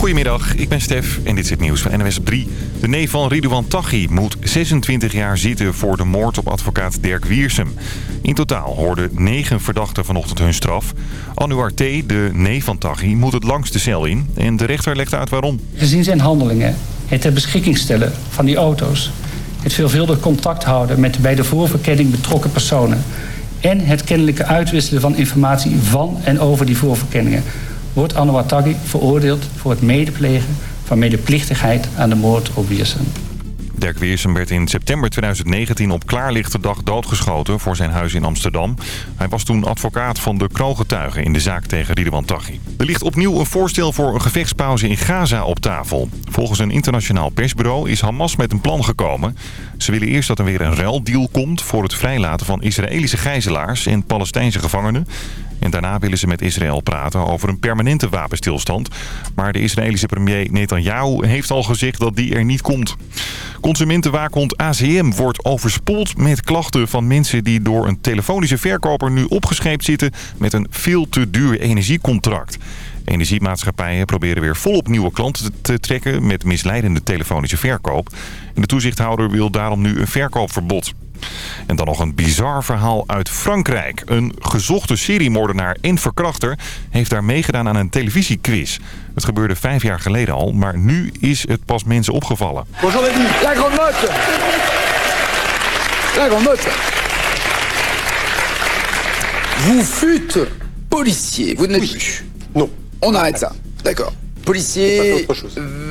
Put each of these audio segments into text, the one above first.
Goedemiddag, ik ben Stef en dit is het nieuws van NWS op 3. De neef van Ridouan Taghi moet 26 jaar zitten voor de moord op advocaat Dirk Wiersum. In totaal hoorden negen verdachten vanochtend hun straf. Anouar T., de neef van Taghi, moet het langste cel in. En de rechter legt uit waarom. Gezien zijn handelingen, het ter beschikking stellen van die auto's... het veelvuldig contact houden met bij de voorverkenning betrokken personen... en het kennelijke uitwisselen van informatie van en over die voorverkenningen wordt Anwar Taghi veroordeeld voor het medeplegen van medeplichtigheid aan de moord op Wiersum. Dirk Weersum werd in september 2019 op klaarlichte dag doodgeschoten voor zijn huis in Amsterdam. Hij was toen advocaat van de kroongetuigen in de zaak tegen Ridwan Taghi. Er ligt opnieuw een voorstel voor een gevechtspauze in Gaza op tafel. Volgens een internationaal persbureau is Hamas met een plan gekomen. Ze willen eerst dat er weer een ruildeal komt voor het vrijlaten van Israëlische gijzelaars en Palestijnse gevangenen. En daarna willen ze met Israël praten over een permanente wapenstilstand. Maar de Israëlische premier Netanyahu heeft al gezegd dat die er niet komt. Consumentenwaakhond ACM wordt overspoeld met klachten van mensen die door een telefonische verkoper nu opgescheept zitten met een veel te duur energiecontract. Energiemaatschappijen proberen weer volop nieuwe klanten te trekken met misleidende telefonische verkoop. De toezichthouder wil daarom nu een verkoopverbod. En dan nog een bizar verhaal uit Frankrijk. Een gezochte seriemoordenaar en verkrachter heeft daar meegedaan aan een televisiequiz. Het gebeurde vijf jaar geleden al, maar nu is het pas mensen opgevallen. Bonjour La grande note La grande note Vous fûtes policier, vous n'êtes plus Non. On arrête ça, d'accord. Policier,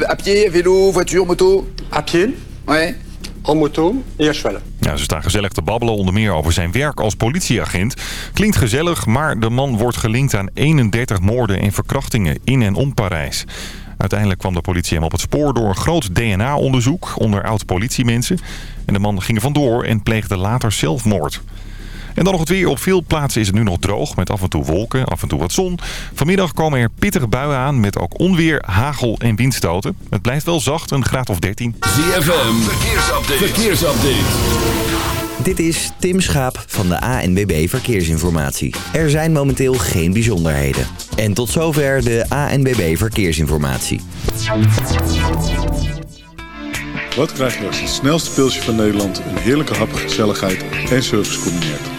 à pied, vélo, voiture, moto À pied Ouais en moto et à cheval. Ze staan gezellig te babbelen, onder meer over zijn werk als politieagent. Klinkt gezellig, maar de man wordt gelinkt aan 31 moorden en verkrachtingen in en om Parijs. Uiteindelijk kwam de politie hem op het spoor door een groot DNA-onderzoek onder oud-politiemensen. En de man ging er vandoor en pleegde later zelfmoord. En dan nog het weer. Op veel plaatsen is het nu nog droog met af en toe wolken, af en toe wat zon. Vanmiddag komen er pittige buien aan met ook onweer, hagel en windstoten. Het blijft wel zacht, een graad of 13. ZFM, verkeersupdate. verkeersupdate. Dit is Tim Schaap van de ANWB Verkeersinformatie. Er zijn momenteel geen bijzonderheden. En tot zover de ANWB Verkeersinformatie. Wat krijg je als het snelste pilsje van Nederland... een heerlijke hap, gezelligheid en service combineert?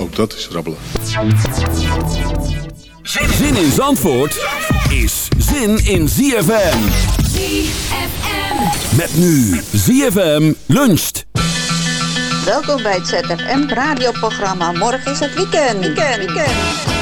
Ook dat is rabbelen. Zin in Zandvoort is zin in ZFM. ZFM. Met nu ZFM luncht. Welkom bij het ZFM radioprogramma. Morgen is het weekend. Weekend, weekend.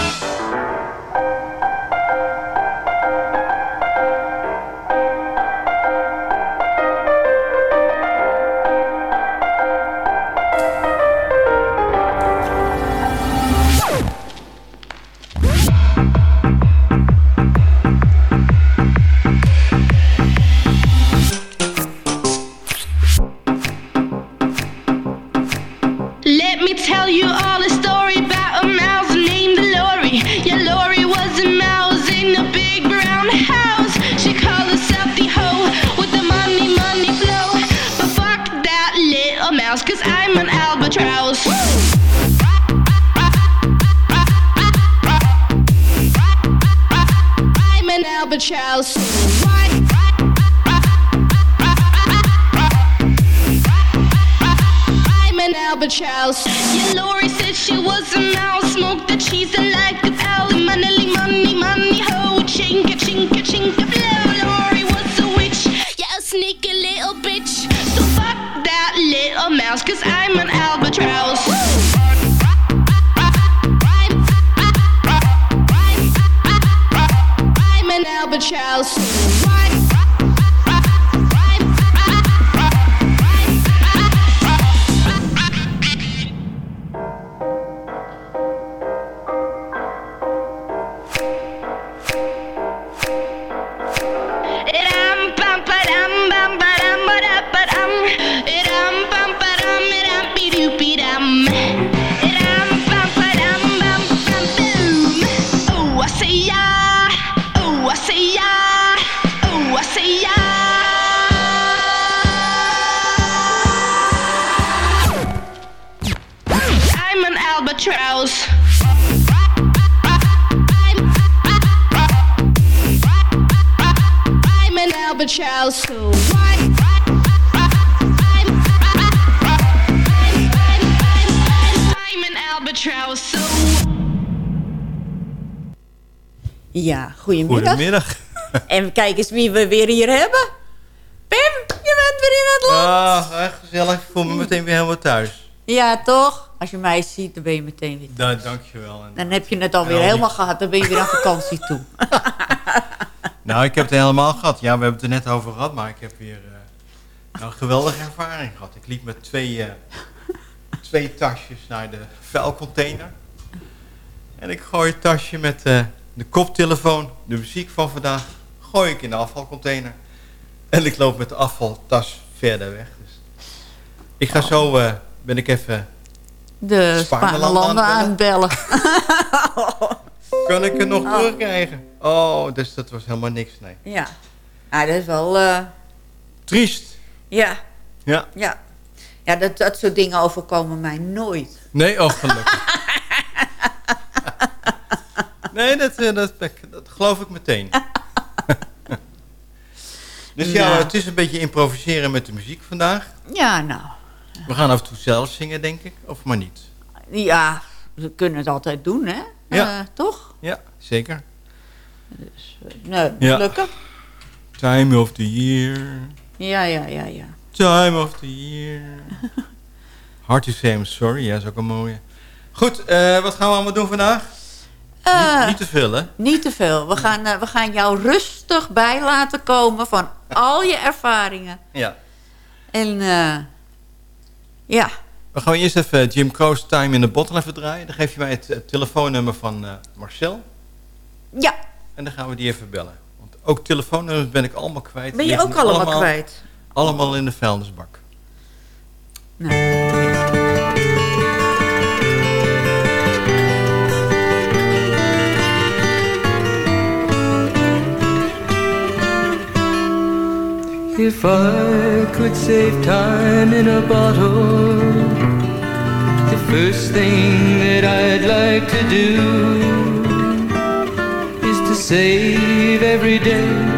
calcinha. Ja, goedemiddag. Goedemiddag. En kijk eens wie we weer hier hebben. Pim, je bent weer in het land. Ah, echt gezellig. Ik voel me meteen weer helemaal thuis. Ja, toch? Als je mij ziet, dan ben je meteen weer... Da dankjewel. En, Dan heb je het alweer die- helemaal gehad. Dan ben je weer aan vakantie toe. nou, ik heb het helemaal gehad. Ja, we hebben het er net over gehad, maar ik heb weer eh, nou, een geweldige ervaring gehad. Ik liep met twee, eh, twee tasjes naar de vuilcontainer. En ik gooi het tasje met eh, de koptelefoon, de muziek van vandaag, gooi ik in de afvalcontainer. En ik loop met de afvaltas verder weg. Dus ik ga zo, eh, ben ik even De Spaanlanden aanbellen. Kan ik het nog Oh. terugkrijgen? Oh, dus dat was helemaal niks, nee. Ja. Ah, dat is wel... eh, Triest. ja, Ja. ja. Ja, dat, dat soort dingen overkomen mij nooit. Nee, oh gelukkig. nee, dat, eh, dat, dat geloof ik meteen. dus ja, Nou. het is een beetje improviseren met de muziek vandaag. Ja, nou. We gaan af en toe zelf zingen, denk ik. Of maar niet. Ja, we kunnen het altijd doen, hè? Ja. Eh, toch? Ja, zeker. Nee, Ja. gelukkig. Time of the year. Ja, ja, ja, ja. Time of the year. Hard to say I'm sorry. Ja, is ook een mooie. Goed, eh, wat gaan we allemaal doen vandaag? Eh, niet, niet te veel, hè? Niet te veel. We gaan, eh, we gaan jou rustig bij laten komen van al je ervaringen. Ja. En eh, ja, We gaan eerst even Jim Croce Time in the Bottle even draaien. Dan geef je mij het, telefoonnummer van Marcel. ja. En dan gaan we die even bellen. Want ook telefoonnummers ben ik allemaal kwijt. Ben je ook liggen allemaal kwijt? Allemaal in de vuilnisbak. If I could save time in a bottle, the first thing that I'd like to do is to save every day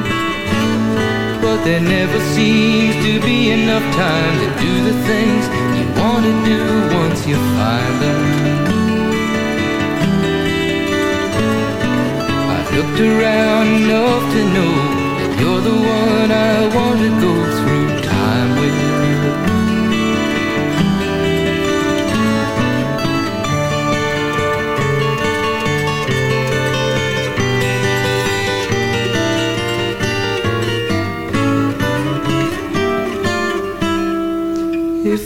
But there never seems to be enough time to do the things you want to do once you find them. I've looked around enough to know that you're the one I want to go through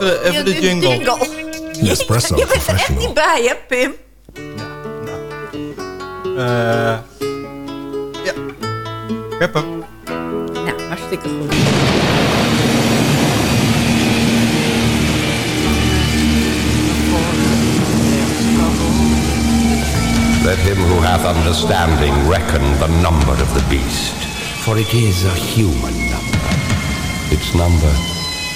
even, even, even de jingle. Nespresso je bent er echt niet bij, hè, Pim? Eh, ja. Ik heb hem. Nou, hartstikke goed. Let him who hath understanding reckon the number of the beast, for it is a human number. Its number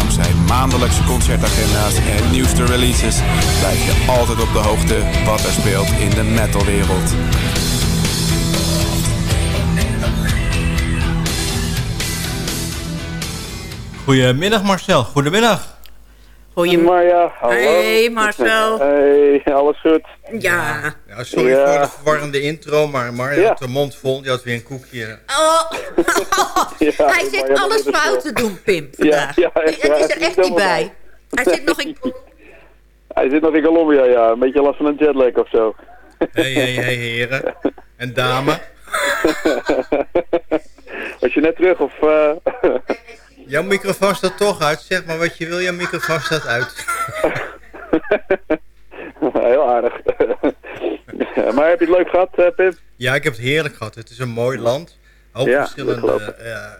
Dankzij maandelijkse concertagenda's en nieuwste releases blijf je altijd op de hoogte wat er speelt in de metalwereld. Goedemiddag Marcel, goedemiddag. Goedemiddag. Hey Marcel. Hey, alles goed? Ja. Ja, sorry Ja. voor de verwarrende intro, maar Mar Ja. had de mond vol. Die had weer een koekje. Oh. Hij zit alles fout te doen, Pim, Ja, vandaag. ja, echt het waar. is er echt niet bij. Hij zit nog in... Hij zit nog in Colombia, ja. Een beetje last van een jetlag of zo. Hé, hé, hé, heren. En dame. Was je net terug of... eh? Jouw microfoon staat toch uit. Zeg maar wat je wil, jouw microfoon staat uit. Heel aardig. maar heb je het leuk gehad, eh, Pim? Ja, ik heb het heerlijk gehad. Het is een mooi land. Ook Ja, verschillende eh, eh,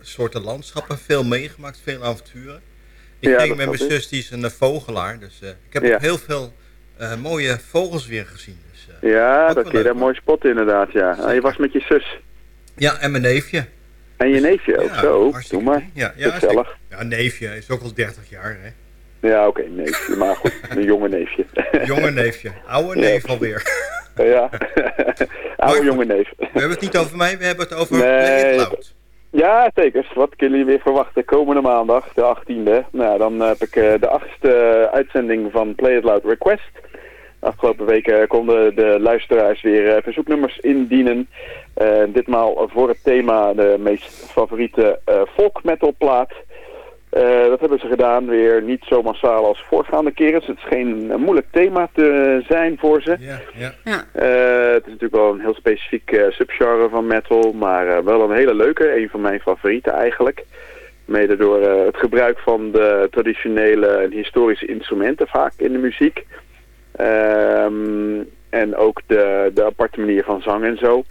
soorten landschappen. Veel meegemaakt, veel avonturen. Ik Ja, ging met mijn zus, die is een vogelaar. Dus ik heb Ja. ook heel veel mooie vogels weer gezien. Dus, Ja, dat leuk, daar mooi spotten inderdaad, ja. Ah, je was met je zus. Ja, en mijn neefje. En je neefje ook, zo. Doe maar. Ja, ja, Gezellig. Ja, neefje is ook al 30 jaar, hè. Ja, oké, neefje. Maar goed, een jonge neefje. Jonge neefje. Oude neef alweer. Ja. Oude jonge neef. We hebben het niet over mij, we hebben het over Nee, Play It Loud. Ja, zeker. Wat kunnen jullie weer verwachten komende maandag, de 18e? Nou, dan heb ik eh, de achtste uitzending van Play It Loud Request. Afgelopen weken konden de luisteraars weer eh, verzoeknummers indienen. Eh, ditmaal voor het thema de meest favoriete eh folk metal plaat. Eh, dat hebben ze gedaan, weer niet zo massaal als voorgaande keren. Dus het scheen een moeilijk thema te zijn voor ze. Ja, ja. Ja. Eh, het is natuurlijk wel een heel specifiek eh, subgenre van metal, maar eh, wel een hele leuke. Een van mijn favorieten eigenlijk. Mede door het gebruik van de traditionele en historische instrumenten vaak in de muziek. Ehm, en ook de, de aparte manier van zang en zo.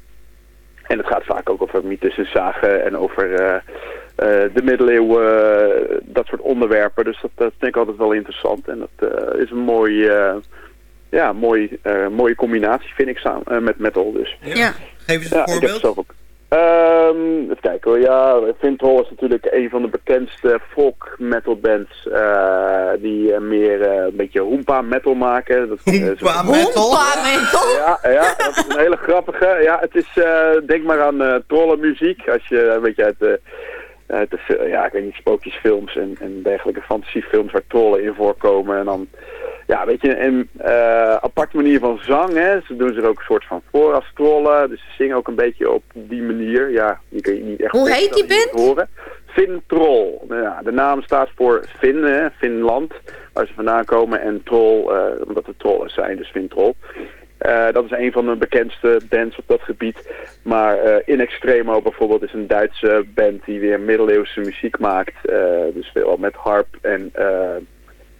En het gaat vaak ook over mythes en zagen en over de middeleeuwen, eh, dat soort onderwerpen. Dus dat, dat vind ik altijd wel interessant. En dat eh, is een mooi, eh, ja, mooi, eh, mooie combinatie, vind ik, samen, eh, met metal. Dus. Ja. Geef eens Ja, een ik heb voorbeeld. zelf ook. Ehm, even kijken hoor. Ja, Vintrol is natuurlijk een van de bekendste folk metal bands eh, die eh, meer eh, een beetje hoompa metal maken. Dat, eh, metal. Hoempa mental. ja, ja, dat is een hele grappige. Ja, het is, eh, denk maar aan eh trollenmuziek. Als je een beetje uit de, de fil- ja, ik weet niet, sprookjesfilms en, en dergelijke fantasiefilms waar trollen in voorkomen. En dan, ja, weet je, een eh aparte manier van zang, hè. Ze doen zich ook een soort van voor als trollen. Dus ze zingen ook een beetje op die manier. Ja, die kun je niet echt... Hoe heet die niet Horen. Fintroll. Nou Ja, de naam staat voor Fin, hè, Finland, waar ze vandaan komen. En troll, eh, omdat het trollen zijn, dus Fintroll. Eh, dat is een van de bekendste bands op dat gebied. Maar eh, In Extremo bijvoorbeeld is een Duitse band die weer middeleeuwse muziek maakt. Eh, dus veel met harp en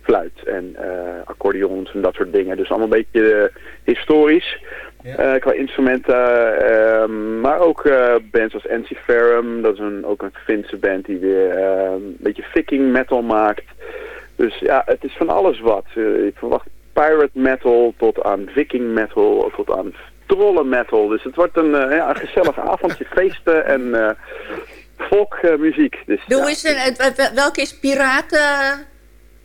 fluit en accordeons en dat soort dingen. Dus allemaal een beetje historisch qua instrumenten. maar ook bands als Ensiferum, dat is een, ook een Finse band die weer een beetje viking metal maakt. Dus ja, het is van alles wat. Ik verwacht pirate metal tot aan viking metal tot aan trollen metal. Dus het wordt een, eh, ja, een gezellig avondje feesten en eh folkmuziek. dus, Doe ja. eens een... het- het- Welke is piraten...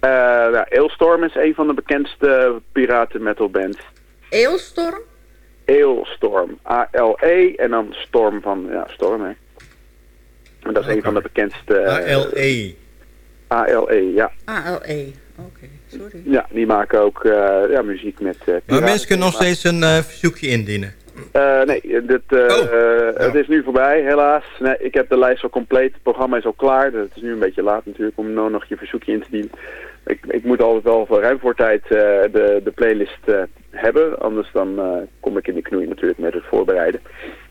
Eh, nou, Ailstorm is een van de bekendste piraten metal bands. Eelstorm? Ailstorm. A-L-E en dan Storm van, ja, Storm hè. En dat is een van de bekendste... eh, A-L-E. A-L-E, ja. A-L-E. Oké, sorry. Ja, die maken ook eh, ja, muziek met eh Maar mensen kunnen nog steeds een eh, verzoekje indienen. Eh, nee, dit, eh, eh, het is nu voorbij, helaas. Nee, ik heb de lijst al compleet. Het programma is al klaar. Het is nu een beetje laat natuurlijk om nou nog je verzoekje in te dienen. Ik, ik moet altijd wel voor ruim voor tijd eh, de, de playlist eh, hebben. Anders dan eh, kom ik in de knoei natuurlijk met het voorbereiden.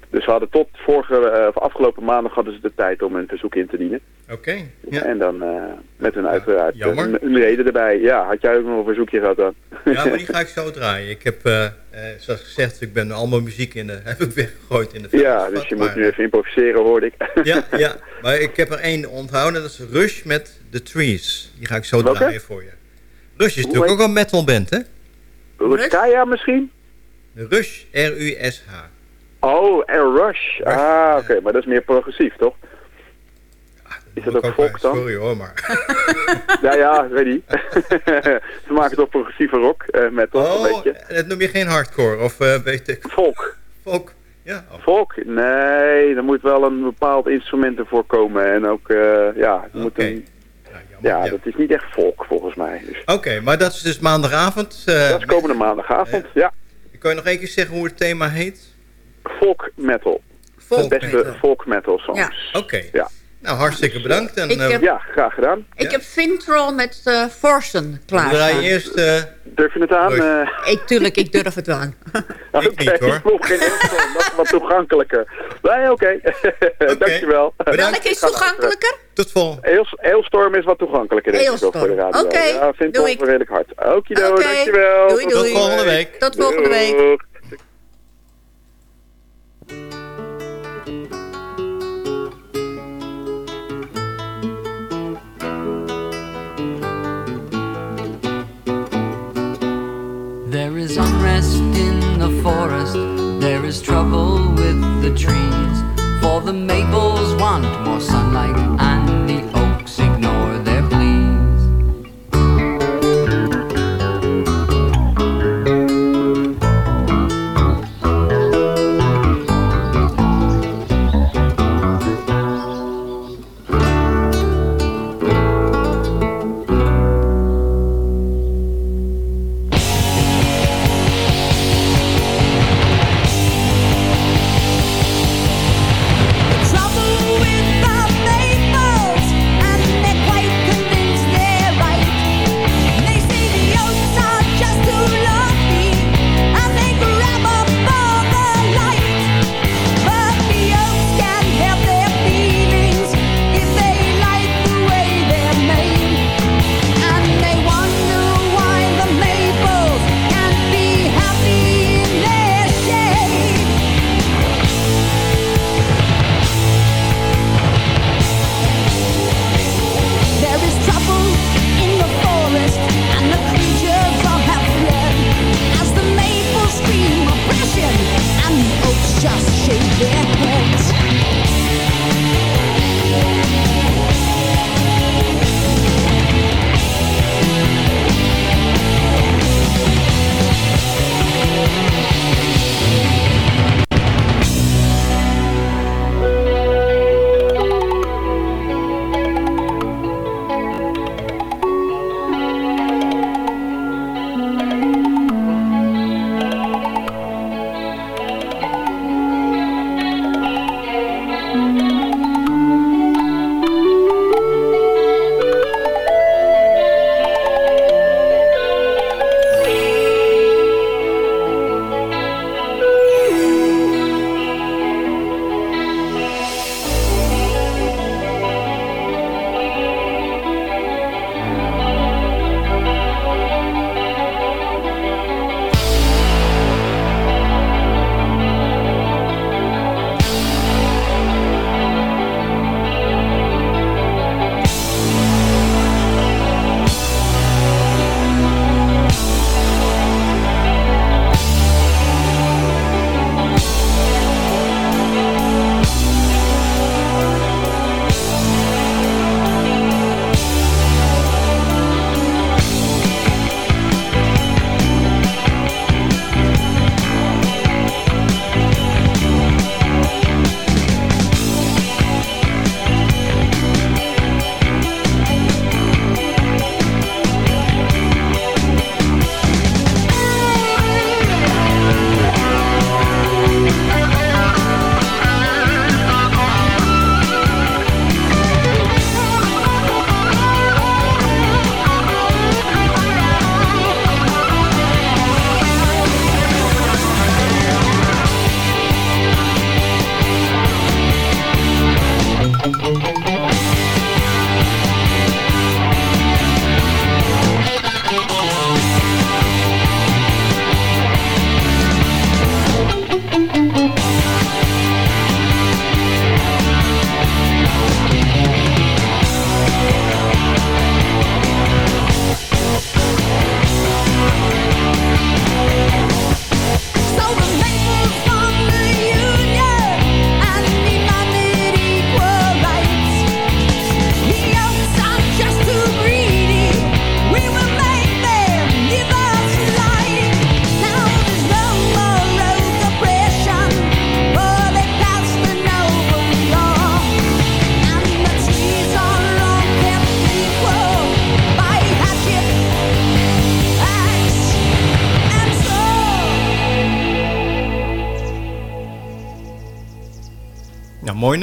Dus we hadden tot vorige, eh, of afgelopen maandag hadden ze de tijd om een verzoek in te dienen. Oké. Ja. En dan eh, met een uiteraard eh, jammer. een, een reden erbij. Ja, had jij ook nog een verzoekje gehad dan? ja, maar die ga ik zo draaien. Ik heb, eh, eh, zoals gezegd, ik ben allemaal muziek in de, heb ik weggegooid in de Ja, dus je moet nu even improviseren hoorde ik. Ja, ja, maar ik heb er één onthouden. Dat is Rush met The Trees. Die ga ik zo draaien voor je. Rush is Hoe natuurlijk ook een metalband, hè? Ruskaya misschien? Rush, R-U-S-H. Oh, en Rush. Ah, oké, maar dat is meer progressief, toch? Is dat ook folk dan? Sorry hoor, maar... Ja, ja, weet niet. Ze maken toch progressieve rock, eh metal, een Oh, beetje. dat noem je geen hardcore, of eh, weet ik... Folk. Folk, ja. Folk? Nee, er moet wel een bepaald instrument ervoor komen. En ook, eh, ja, moet een... Ja, dat is niet echt folk volgens mij. Dus Oké, maar dat is dus maandagavond. dat is komende maandagavond, ja. Kan je nog één keer zeggen hoe het thema heet? Folk metal. Folk De beste metal. folk metal songs. Ja. Oké. Ja. Nou, hartstikke bedankt. En, Ik eh, heb- Ja, graag gedaan. Ik heb Fintroll met eh Forsen klaar. draaien eerst... eh, Durf je het aan? eh? Ik, tuurlijk, ik durf het wel aan. Oké, niet, hoor. ik vroeg geen Eelstorm, dat is wat toegankelijker. Nee, oké. Dankjewel. Welke is toegankelijker? Tot volgende. Eels, Eelstorm is wat toegankelijker, denk ik, voor de radio. Oké, Ja, ik ik. wel redelijk hard. Oké, dankjewel. doei, doei. Tot volgende week. Tot volgende week. There is unrest in the forest, there is trouble with the trees. For the maples want more sunlight,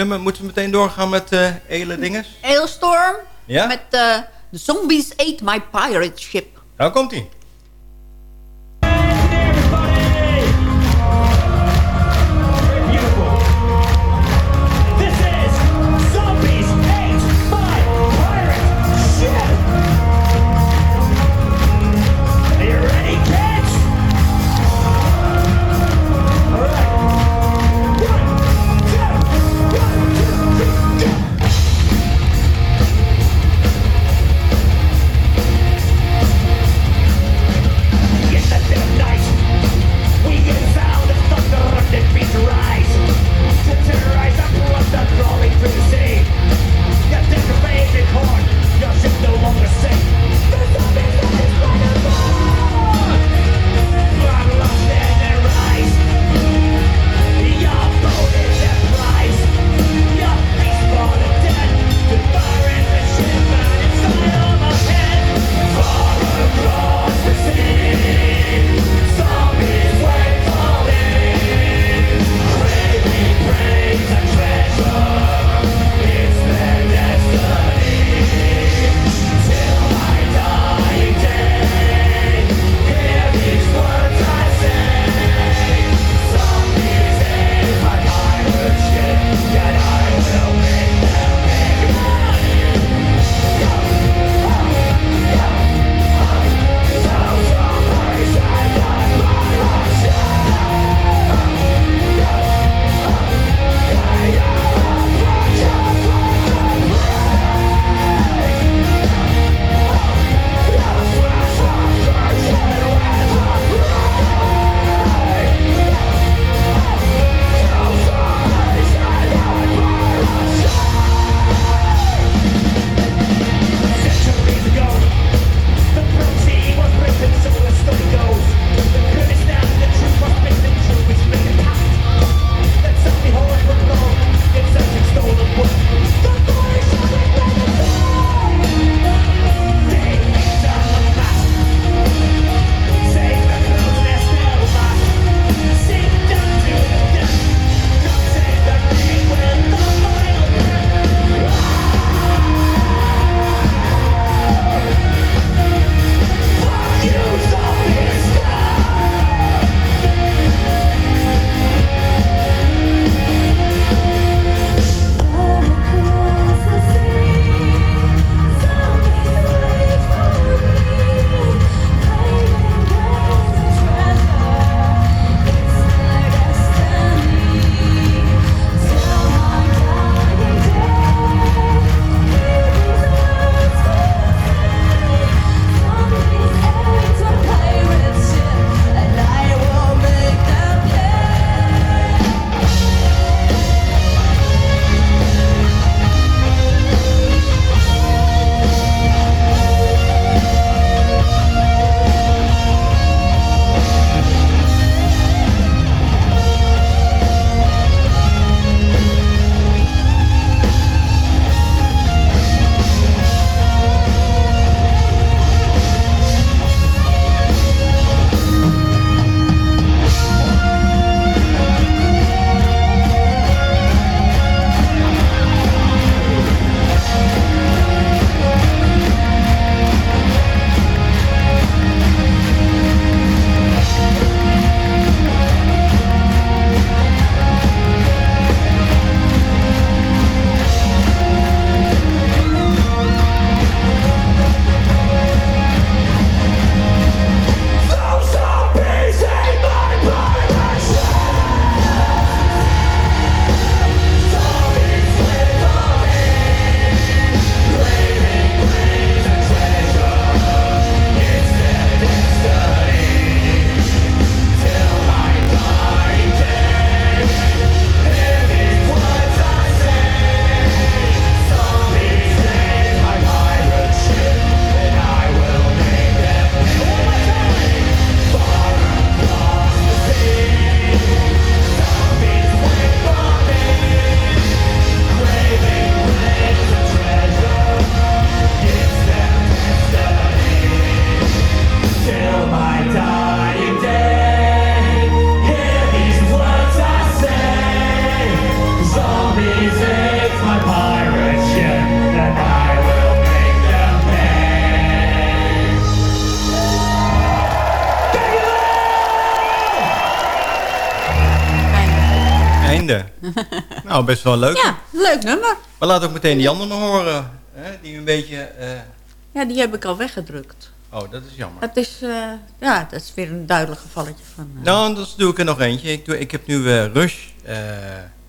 nummer. Moeten we meteen doorgaan met eh Ele Dinges? Hailstorm Ja? met eh The Zombies Ate My Pirate Ship. Daar komt nou, best wel leuk. Ja, leuk nummer. Maar laat ook meteen die andere horen. Hè, die een beetje... eh, Ja, die heb ik al weggedrukt. Oh, dat is jammer. Het is, eh, ja, dat is weer een duidelijk gevalletje van... eh, Nou, dan doe ik er nog eentje. Ik, doe, ik heb nu Rush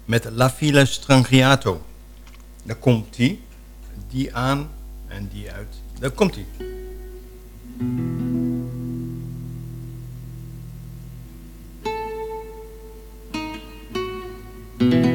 met La Fila Strangiato. Daar komt die. Die aan en die uit. Daar komt die. Thank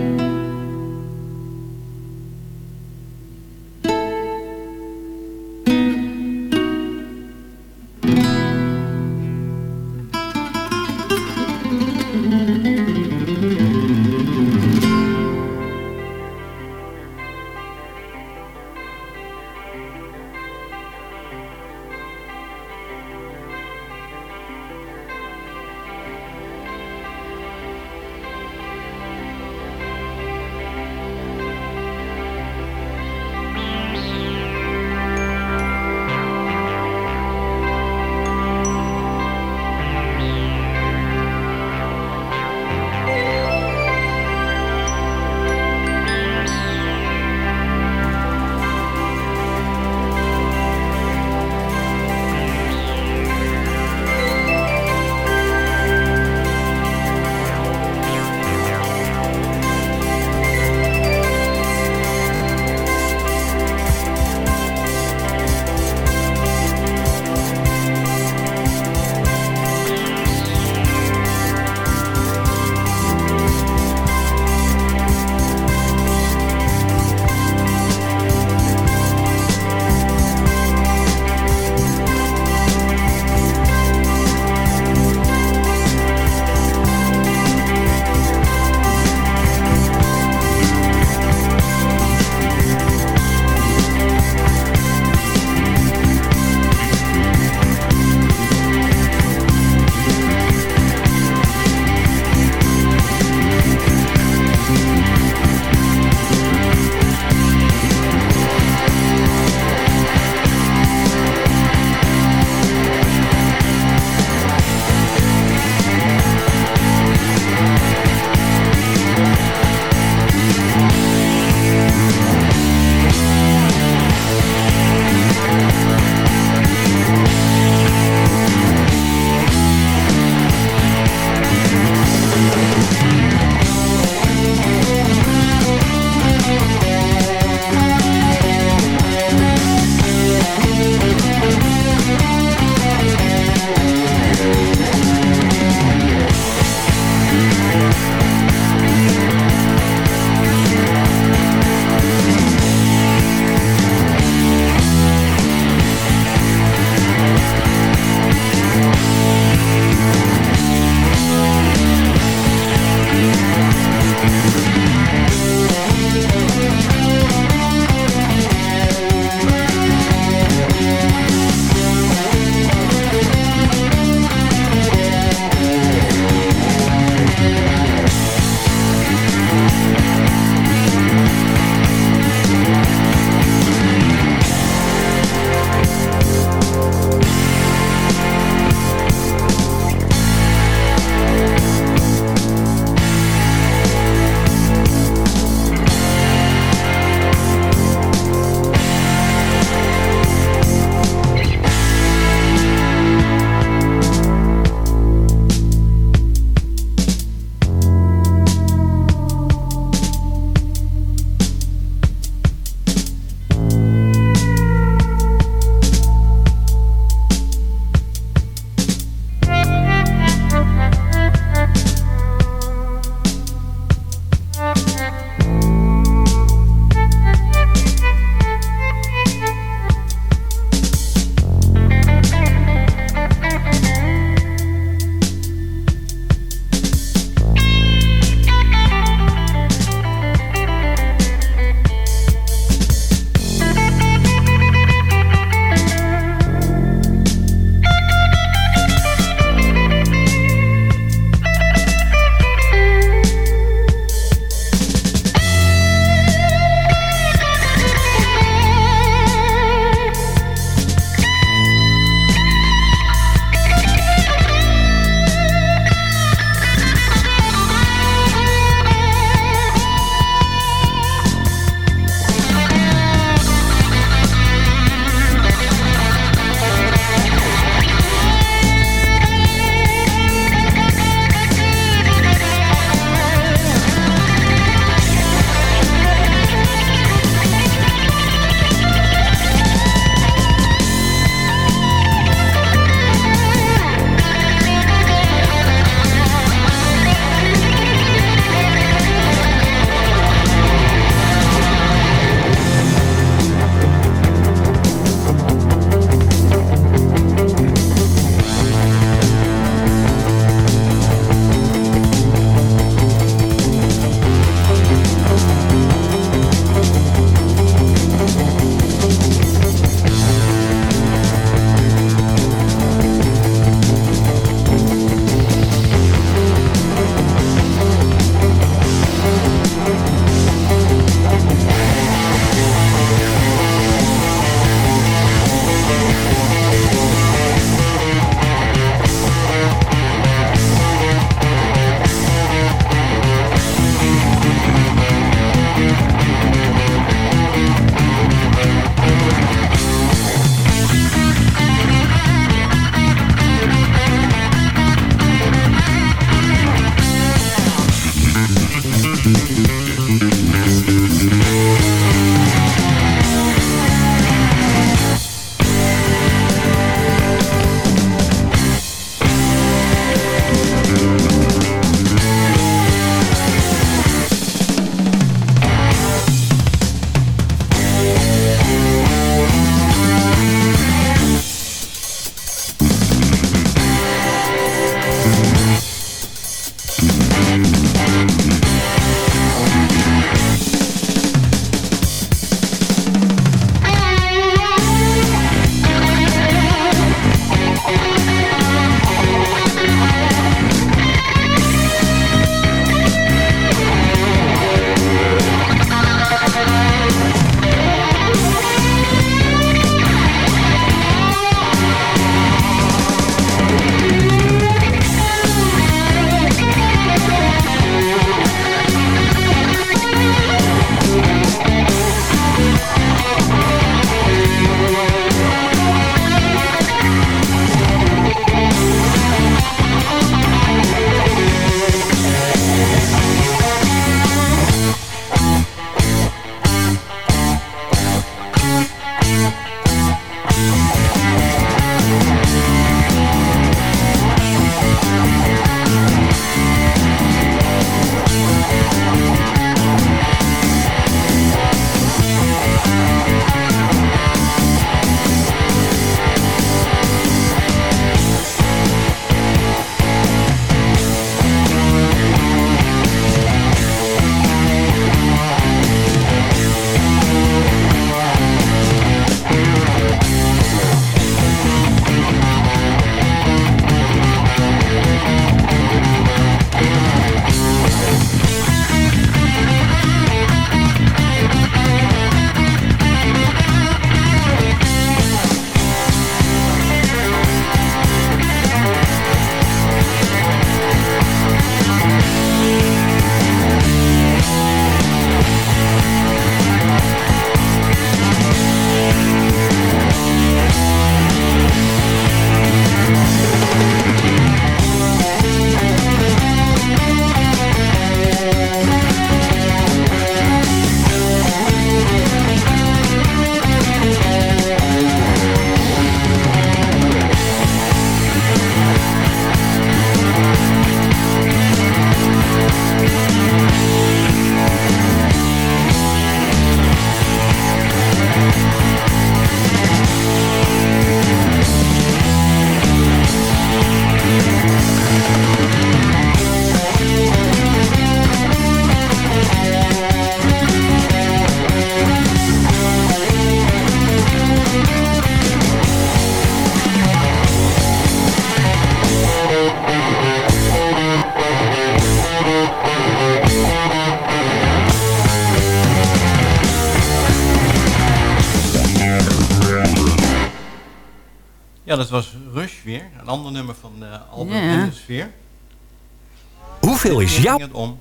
Hoeveel is jouw... om?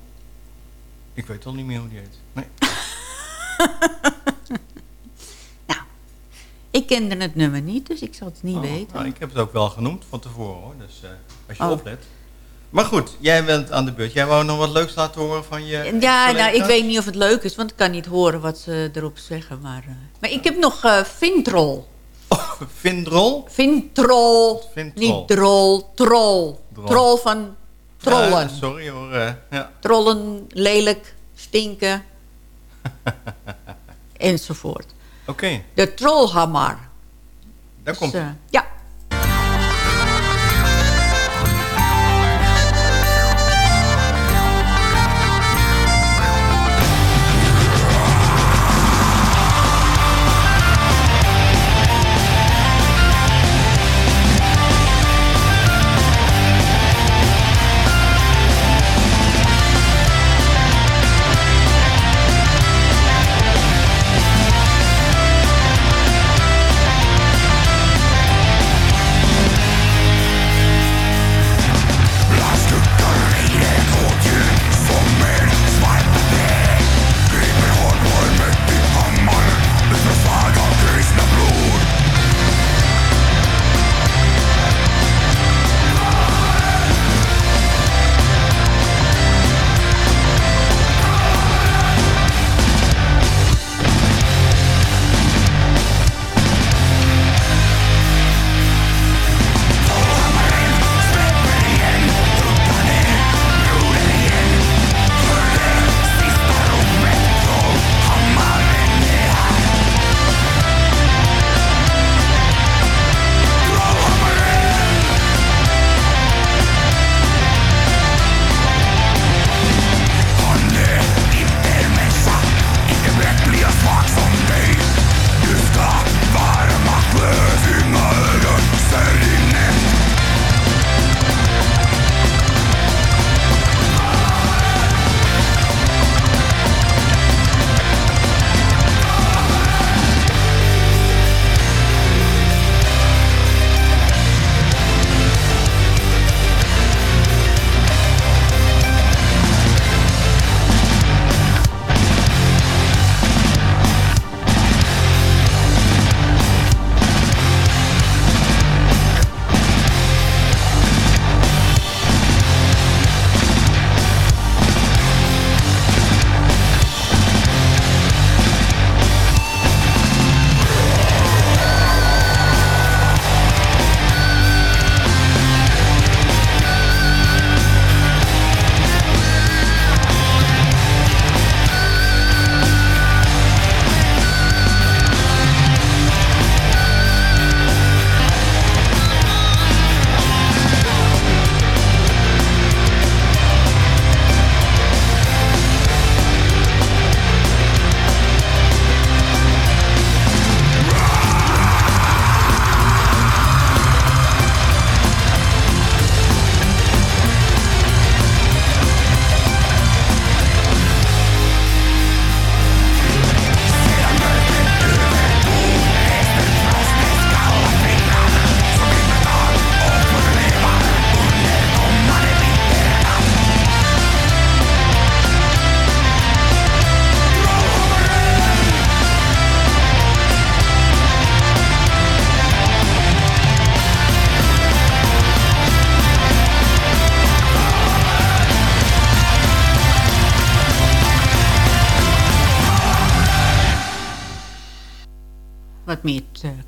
Ik weet al niet meer hoe die heet. Nee. Ik kende het nummer niet, dus ik zal het niet Oh, weten. nou, ik heb het ook wel genoemd van tevoren hoor. Dus eh, als je Oh. oplet. Maar goed, jij bent aan de beurt. Jij wou nog wat leuks laten horen van je... Ja, nou, ik weet niet of het leuk is, want ik kan niet horen wat ze erop zeggen. Maar, eh, maar ik heb nog eh Vintrol. Vindrol? Vintrol. Vintrol. Niet drol, troll. Drol. Troll van trollen. Ja, sorry hoor. eh, ja. Trollen, lelijk, stinken. enzovoort. Oké, De trollhammer. daar komt Dus, het. eh, ja.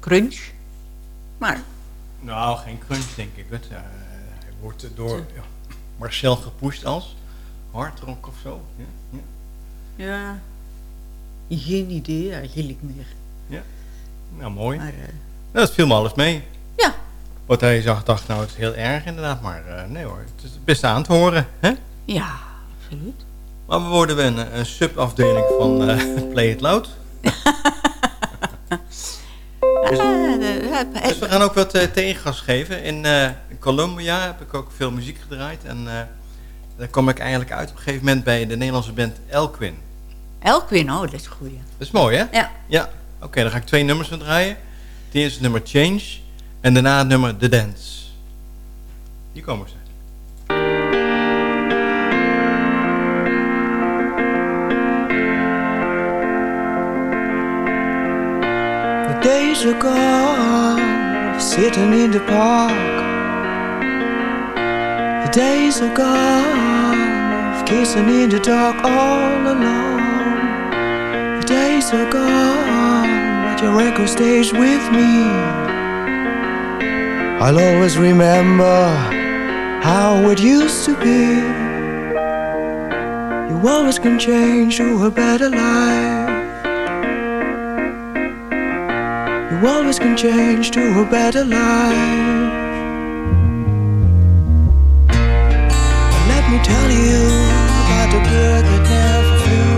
Crunch. Maar Nou, geen crunch denk ik. Het, eh, hij wordt door ja, Marcel gepusht als hardrock of zo. Ja, ja. ja, geen idee eigenlijk meer. ja. Nou, mooi. Maar, eh, Nou, dat viel me alles mee. Ja. Wat hij zag, dacht, nou, het is heel erg inderdaad. Maar eh, nee hoor, het is best aan te horen. Hè? ja, absoluut. Maar we worden een, een subafdeling van Play It Loud. Dus, dus we gaan ook wat eh, tegengas geven. In eh, Colombia heb ik ook veel muziek gedraaid. En eh, daar kom ik eigenlijk uit op een gegeven moment bij de Nederlandse band Elquin. Elkwin, oh, dat is goed. Dat is mooi, hè? Ja. Ja. Oké, dan ga ik twee nummers van draaien. Het eerste nummer Change. En daarna het nummer The Dance. Die komen ze. Days are gone sitting in the park. The days are gone kissing in the dark all alone. The days are gone, but your echo stays with me. I'll always remember how it used to be. You always can change to a better life. You always can change to a better life. Let me tell you about the bird that never flew.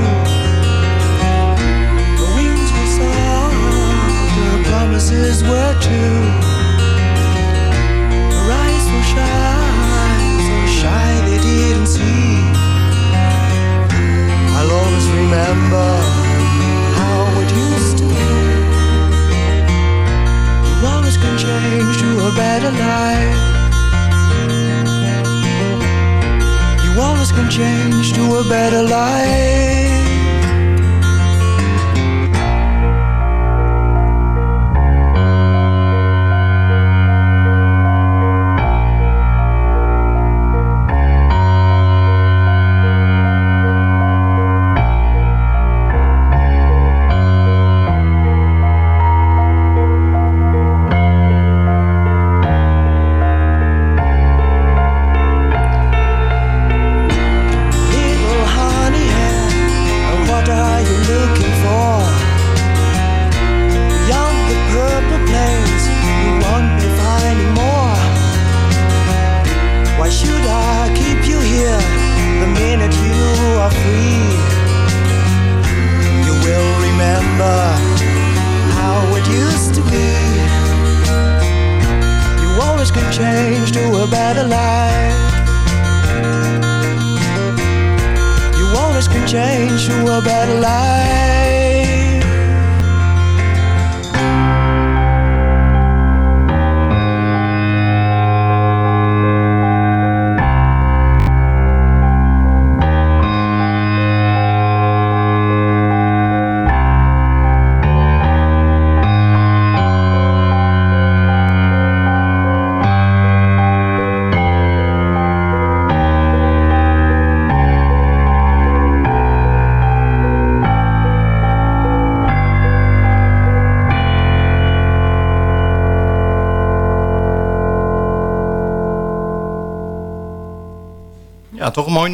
The wings were soft, her promises were true. Her eyes were shy, so shy they didn't see. I'll always remember better life. You always can change to a better life.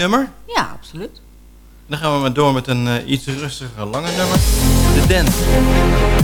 Nummer. Ja, absoluut. Dan gaan we maar door met een eh, iets rustiger, lange nummer. The Dance.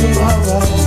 tomorrow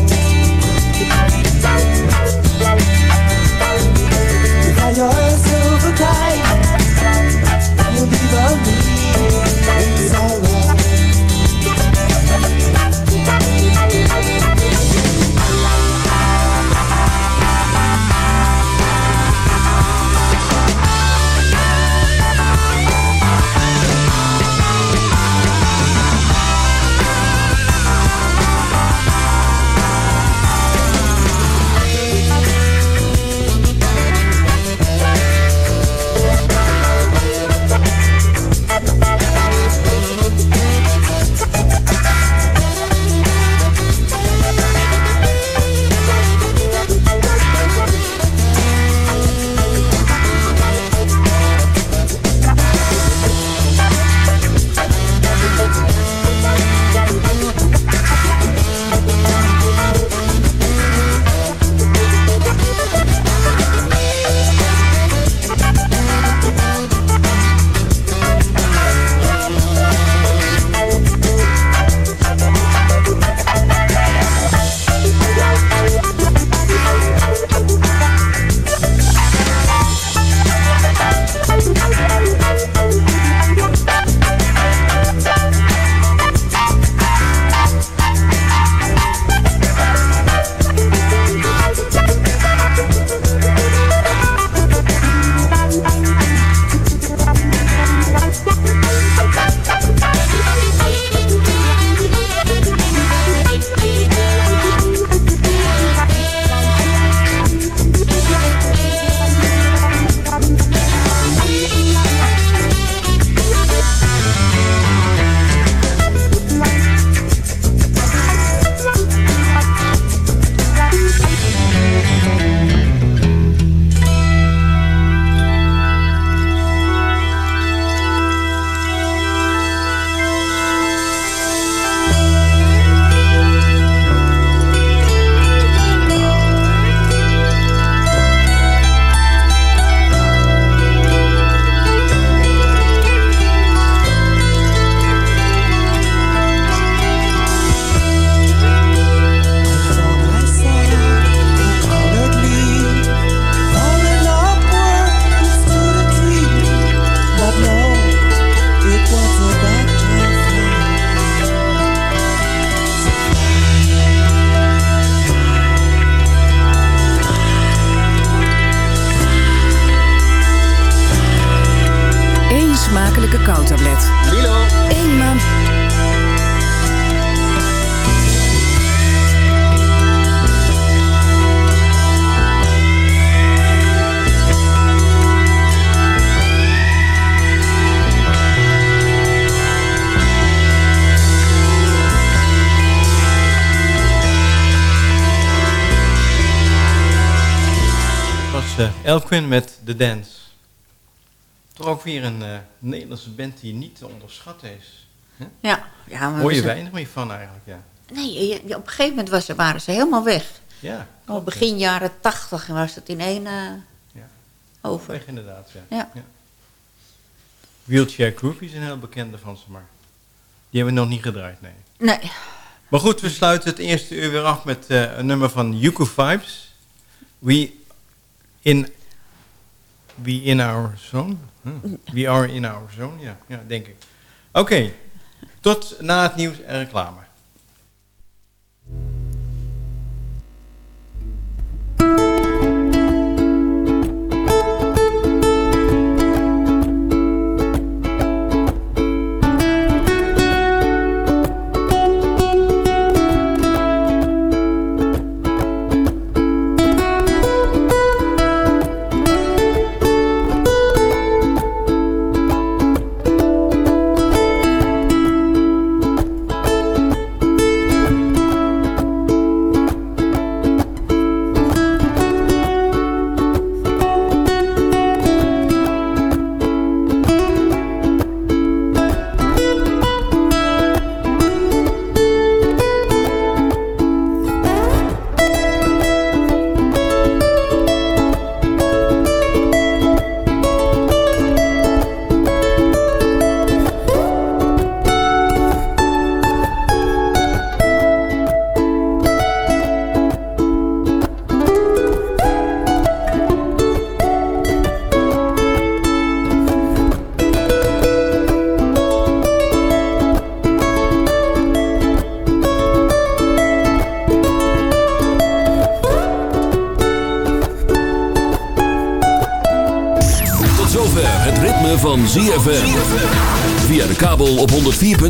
Elquin met The Dance. Toch ook weer een eh, Nederlandse band die niet te onderschatten is. Hè? Ja, ja maar Hoor je weinig meer van eigenlijk, ja. Nee, je- op een gegeven moment was, waren ze helemaal weg. Ja, Al begin jaren tachtig was het in één eh, Ja. over. Weg inderdaad, ja. Ja. Wheelchair Groupie is een heel bekende van ze, maar die hebben we nog niet gedraaid, nee. Nee. Maar goed, we sluiten het eerste uur weer af met eh, een nummer van Yuko Vibes. We in, we in our zone? We are in our zone, ja, ja denk ik. Oké, tot na het nieuws en reclame.